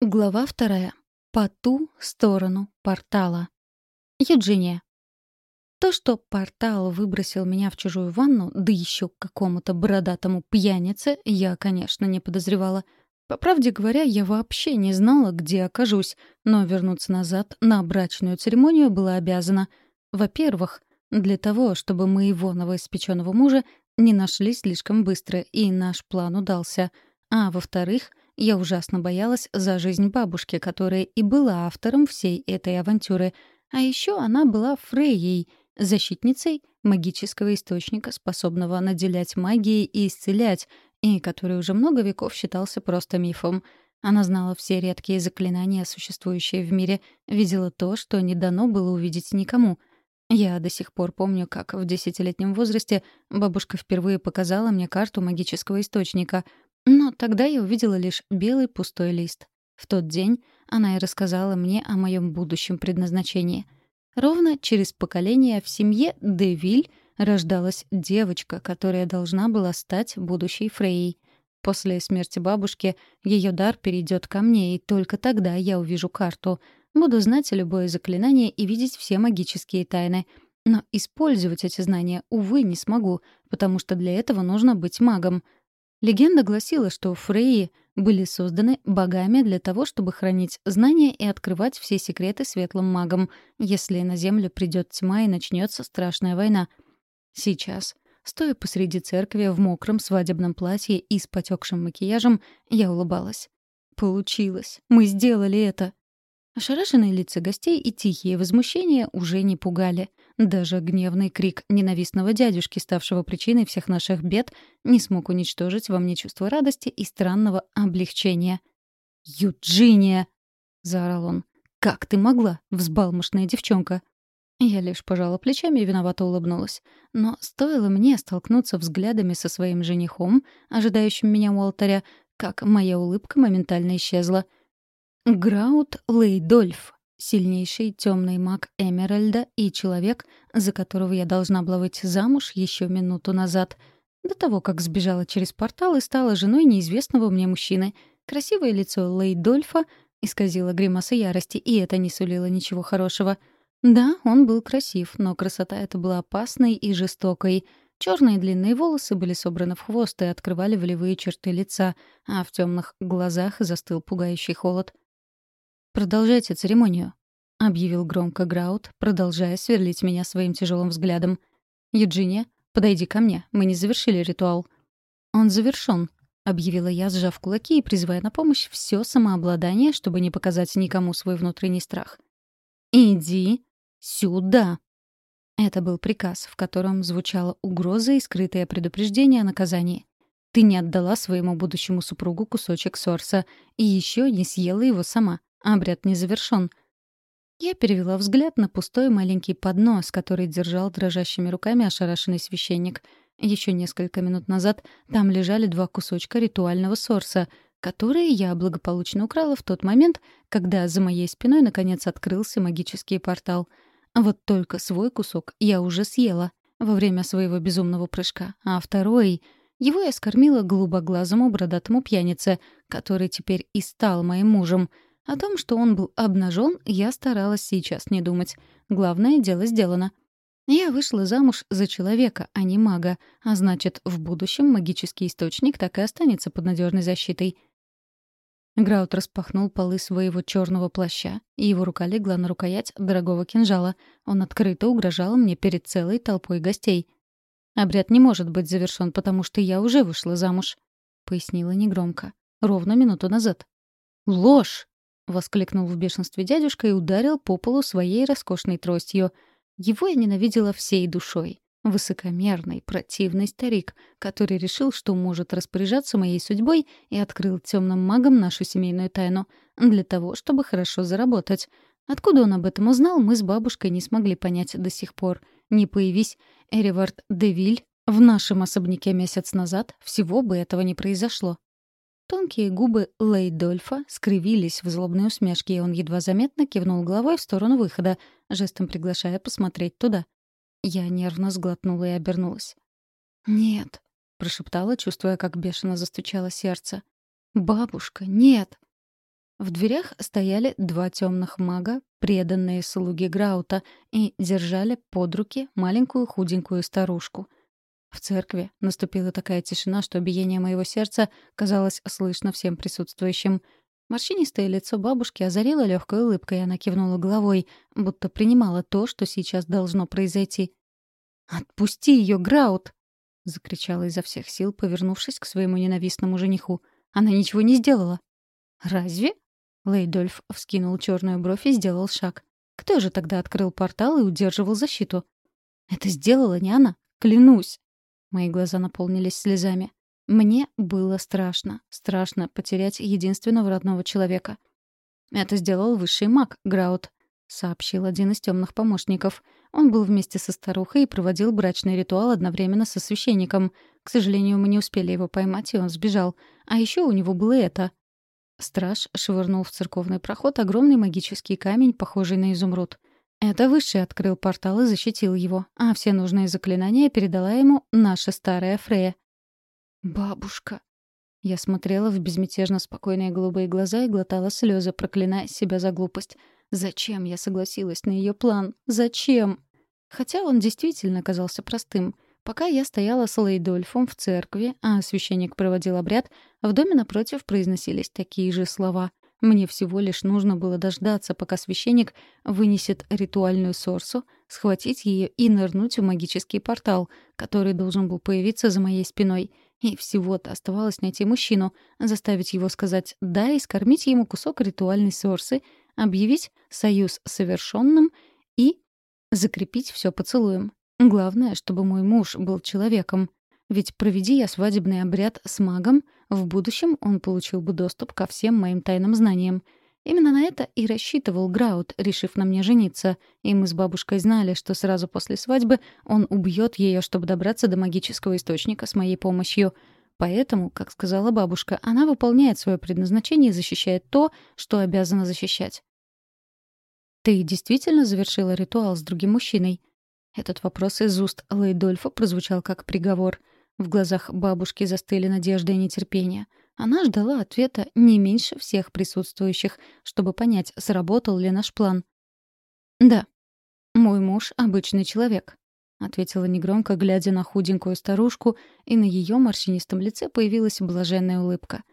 Глава вторая. По ту сторону портала. Юджиния. То, что портал выбросил меня в чужую ванну, да еще к какому-то бородатому пьянице, я, конечно, не подозревала. По правде говоря, я вообще не знала, где окажусь, но вернуться назад на брачную церемонию была обязана. Во-первых, для того, чтобы моего новоиспеченного мужа не нашли слишком быстро, и наш план удался. А во-вторых, я ужасно боялась за жизнь бабушки, которая и была автором всей этой авантюры. А еще она была Фрейей, защитницей магического источника, способного наделять магией и исцелять, и который уже много веков считался просто мифом. Она знала все редкие заклинания, существующие в мире, видела то, что не дано было увидеть никому. Я до сих пор помню, как в десятилетнем возрасте бабушка впервые показала мне карту магического источника — но тогда я увидела лишь белый пустой лист. В тот день она и рассказала мне о моем будущем предназначении. Ровно через поколение в семье Девиль рождалась девочка, которая должна была стать будущей Фрейей. После смерти бабушки ее дар перейдет ко мне, и только тогда я увижу карту. Буду знать любое заклинание и видеть все магические тайны. Но использовать эти знания, увы, не смогу, потому что для этого нужно быть магом — Легенда гласила, что Фрейи были созданы богами для того, чтобы хранить знания и открывать все секреты светлым магам, если на Землю придет тьма и начнется страшная война. Сейчас, стоя посреди церкви в мокром свадебном платье и с потекшим макияжем, я улыбалась. «Получилось! Мы сделали это!» Ошарашенные лица гостей и тихие возмущения уже не пугали. Даже гневный крик ненавистного дядюшки, ставшего причиной всех наших бед, не смог уничтожить во мне чувство радости и странного облегчения. «Юджиния!» — заорал он. «Как ты могла, взбалмошная девчонка?» Я лишь пожала плечами и виновато улыбнулась. Но стоило мне столкнуться взглядами со своим женихом, ожидающим меня у алтаря, как моя улыбка моментально исчезла — Граут Лейдольф, сильнейший темный маг Эмеральда и человек, за которого я должна была выйти замуж еще минуту назад, до того, как сбежала через портал и стала женой неизвестного мне мужчины. Красивое лицо Лейдольфа исказило гримаса ярости, и это не сулило ничего хорошего. Да, он был красив, но красота эта была опасной и жестокой. Черные длинные волосы были собраны в хвост и открывали волевые черты лица, а в темных глазах застыл пугающий холод — «Продолжайте церемонию», — объявил громко Граут, продолжая сверлить меня своим тяжелым взглядом. «Юджиния, подойди ко мне, мы не завершили ритуал». «Он завершён», — объявила я, сжав кулаки и призывая на помощь все самообладание, чтобы не показать никому свой внутренний страх. «Иди сюда!» Это был приказ, в котором звучала угроза и скрытое предупреждение о наказании. «Ты не отдала своему будущему супругу кусочек сорса и еще не съела его сама. Обряд не завершён. Я перевела взгляд на пустой маленький поднос, который держал дрожащими руками ошарашенный священник. Еще несколько минут назад там лежали два кусочка ритуального сорса, которые я благополучно украла в тот момент, когда за моей спиной наконец открылся магический портал. Вот только свой кусок я уже съела во время своего безумного прыжка, а второй... Его я скормила голубоглазому бородатому пьянице, который теперь и стал моим мужем — о том, что он был обнажен, я старалась сейчас не думать. Главное, дело сделано. Я вышла замуж за человека, а не мага, а значит, в будущем магический источник так и останется под надежной защитой. Граут распахнул полы своего черного плаща, и его рука легла на рукоять дорогого кинжала. Он открыто угрожал мне перед целой толпой гостей. «Обряд не может быть завершён, потому что я уже вышла замуж», — пояснила негромко. «Ровно минуту назад». «Ложь!» — воскликнул в бешенстве дядюшка и ударил по полу своей роскошной тростью. Его я ненавидела всей душой. Высокомерный, противный старик, который решил, что может распоряжаться моей судьбой и открыл темным магам нашу семейную тайну для того, чтобы хорошо заработать. Откуда он об этом узнал, мы с бабушкой не смогли понять до сих пор. Не появись Эривард Девиль в нашем особняке месяц назад, всего бы этого не произошло. Тонкие губы Лейдольфа скривились в злобной усмешке, и он едва заметно кивнул головой в сторону выхода, жестом приглашая посмотреть туда. Я нервно сглотнула и обернулась. «Нет», — прошептала, чувствуя, как бешено застучало сердце. «Бабушка, нет!» В дверях стояли два темных мага, преданные слуги Граута, и держали под руки маленькую худенькую старушку. В церкви наступила такая тишина, что биение моего сердца казалось слышно всем присутствующим. Морщинистое лицо бабушки озарило легкой улыбкой, и она кивнула головой, будто принимала то, что сейчас должно произойти. «Отпусти ее, Граут!» — закричала изо всех сил, повернувшись к своему ненавистному жениху. «Она ничего не сделала». «Разве?» Лейдольф вскинул черную бровь и сделал шаг. Кто же тогда открыл портал и удерживал защиту? Это сделала не она, клянусь. Мои глаза наполнились слезами. Мне было страшно. Страшно потерять единственного родного человека. Это сделал высший маг, Граут, сообщил один из темных помощников. Он был вместе со старухой и проводил брачный ритуал одновременно со священником. К сожалению, мы не успели его поймать, и он сбежал. А еще у него было это. Страж швырнул в церковный проход огромный магический камень, похожий на изумруд. Это Высший открыл портал и защитил его, а все нужные заклинания передала ему наша старая Фрея. «Бабушка». Я смотрела в безмятежно спокойные голубые глаза и глотала слезы, проклиная себя за глупость. Зачем я согласилась на ее план? Зачем? Хотя он действительно казался простым — Пока я стояла с Лейдольфом в церкви, а священник проводил обряд, в доме напротив произносились такие же слова. Мне всего лишь нужно было дождаться, пока священник вынесет ритуальную сорсу, схватить ее и нырнуть в магический портал, который должен был появиться за моей спиной. И всего-то оставалось найти мужчину, заставить его сказать «да» и скормить ему кусок ритуальной сорсы, объявить союз совершенным и закрепить все поцелуем. Главное, чтобы мой муж был человеком. Ведь проведи я свадебный обряд с магом, в будущем он получил бы доступ ко всем моим тайным знаниям. Именно на это и рассчитывал Граут, решив на мне жениться. И мы с бабушкой знали, что сразу после свадьбы он убьет ее, чтобы добраться до магического источника с моей помощью. Поэтому, как сказала бабушка, она выполняет свое предназначение и защищает то, что обязана защищать. «Ты действительно завершила ритуал с другим мужчиной?» Этот вопрос из уст Лейдольфа прозвучал как приговор. В глазах бабушки застыли надежда и нетерпение. Она ждала ответа не меньше всех присутствующих, чтобы понять, сработал ли наш план. «Да, мой муж — обычный человек», — ответила негромко, глядя на худенькую старушку, и на ее морщинистом лице появилась блаженная улыбка.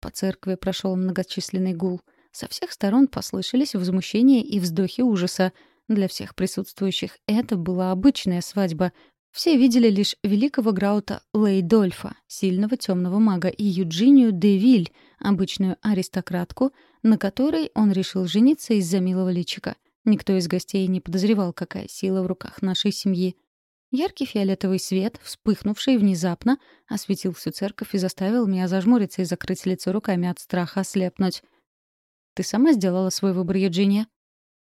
По церкви прошел многочисленный гул. Со всех сторон послышались возмущения и вздохи ужаса — для всех присутствующих это была обычная свадьба. Все видели лишь великого Граута Лейдольфа, сильного темного мага, и Юджинию де Виль, обычную аристократку, на которой он решил жениться из-за милого личика. Никто из гостей не подозревал, какая сила в руках нашей семьи. Яркий фиолетовый свет, вспыхнувший внезапно, осветил всю церковь и заставил меня зажмуриться и закрыть лицо руками от страха ослепнуть. «Ты сама сделала свой выбор, Юджиния?»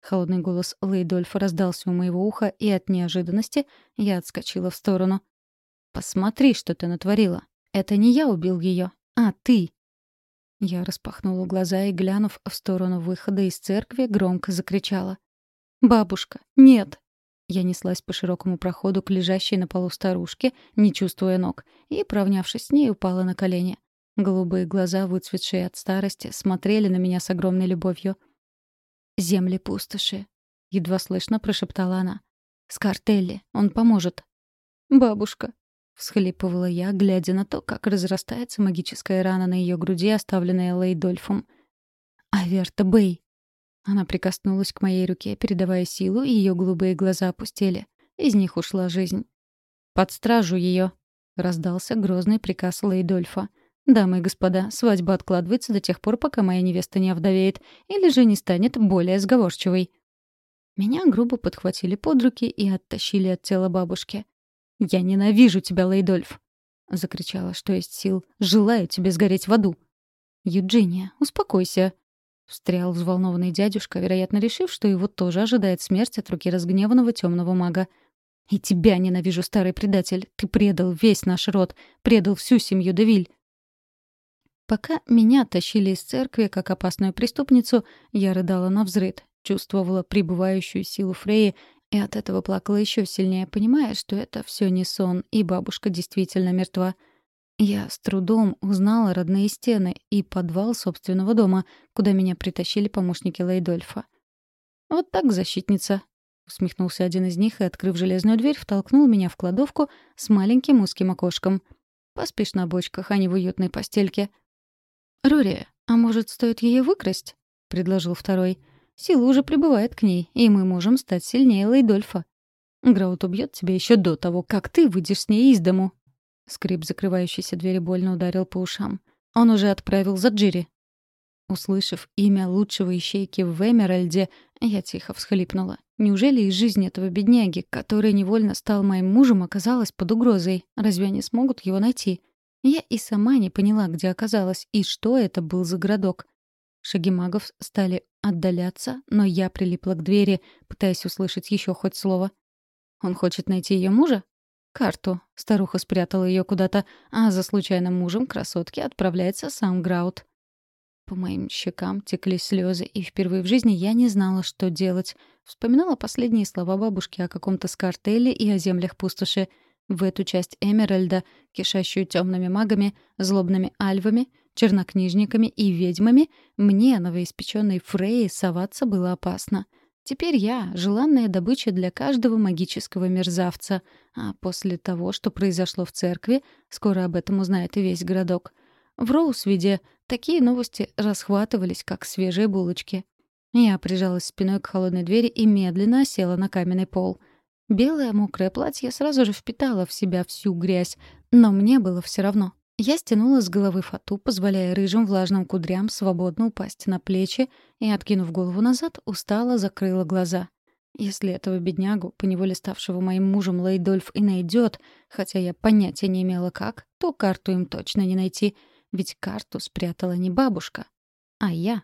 Холодный голос Лейдольфа раздался у моего уха, и от неожиданности я отскочила в сторону. «Посмотри, что ты натворила. Это не я убил ее, а ты!» Я распахнула глаза и, глянув в сторону выхода из церкви, громко закричала. «Бабушка, нет!» Я неслась по широкому проходу к лежащей на полу старушке, не чувствуя ног, и, провнявшись с ней, упала на колени. Голубые глаза, выцветшие от старости, смотрели на меня с огромной любовью — земли пустоши», — едва слышно прошептала она. «Скартелли, он поможет». «Бабушка», — всхлипывала я, глядя на то, как разрастается магическая рана на ее груди, оставленная Лейдольфом. «Аверта Бэй!» Она прикоснулась к моей руке, передавая силу, и ее голубые глаза опустели. Из них ушла жизнь. «Под стражу ее!» — раздался грозный приказ Лейдольфа. «Дамы и господа, свадьба откладывается до тех пор, пока моя невеста не овдовеет или же не станет более сговорчивой». Меня грубо подхватили под руки и оттащили от тела бабушки. «Я ненавижу тебя, Лейдольф!» — закричала, что есть сил. «Желаю тебе сгореть в аду!» «Юджиния, успокойся!» — встрял взволнованный дядюшка, вероятно, решив, что его тоже ожидает смерть от руки разгневанного темного мага. «И тебя ненавижу, старый предатель! Ты предал весь наш род, предал всю семью Девиль!» Пока меня тащили из церкви как опасную преступницу, я рыдала на взрыд, чувствовала прибывающую силу Фреи и от этого плакала еще сильнее, понимая, что это все не сон, и бабушка действительно мертва. Я с трудом узнала родные стены и подвал собственного дома, куда меня притащили помощники Лейдольфа. «Вот так, защитница!» — усмехнулся один из них и, открыв железную дверь, втолкнул меня в кладовку с маленьким узким окошком. «Поспишь на бочках, а не в уютной постельке». «Рори, а может, стоит ее выкрасть?» — предложил второй. «Сила уже прибывает к ней, и мы можем стать сильнее Лейдольфа». Граут убьет тебя еще до того, как ты выйдешь с ней из дому». Скрип закрывающейся двери больно ударил по ушам. Он уже отправил за Джири. Услышав имя лучшего ищейки в Эмеральде, я тихо всхлипнула. Неужели из жизни этого бедняги, который невольно стал моим мужем, оказалась под угрозой? Разве они смогут его найти? Я и сама не поняла, где оказалась, и что это был за городок. Шаги магов стали отдаляться, но я прилипла к двери, пытаясь услышать еще хоть слово. Он хочет найти ее мужа? Карту. Старуха спрятала ее куда-то, а за случайным мужем красотки отправляется сам Граут. По моим щекам текли слезы, и впервые в жизни я не знала, что делать. Вспоминала последние слова бабушки о каком-то скартеле и о землях пустоши. В эту часть Эмеральда, кишащую темными магами, злобными альвами, чернокнижниками и ведьмами, мне, новоиспеченной Фрей, соваться было опасно — Теперь я — желанная добыча для каждого магического мерзавца. А после того, что произошло в церкви, скоро об этом узнает и весь городок. В Роусвиде такие новости расхватывались, как свежие булочки. Я прижалась спиной к холодной двери и медленно села на каменный пол. Белое мокрое платье сразу же впитало в себя всю грязь, но мне было все равно. Я стянула с головы фату, позволяя рыжим влажным кудрям свободно упасть на плечи, и, откинув голову назад, устало закрыла глаза. Если этого беднягу, поневоле ставшего моим мужем Лейдольф, и найдет, хотя я понятия не имела как, то карту им точно не найти, ведь карту спрятала не бабушка, а я.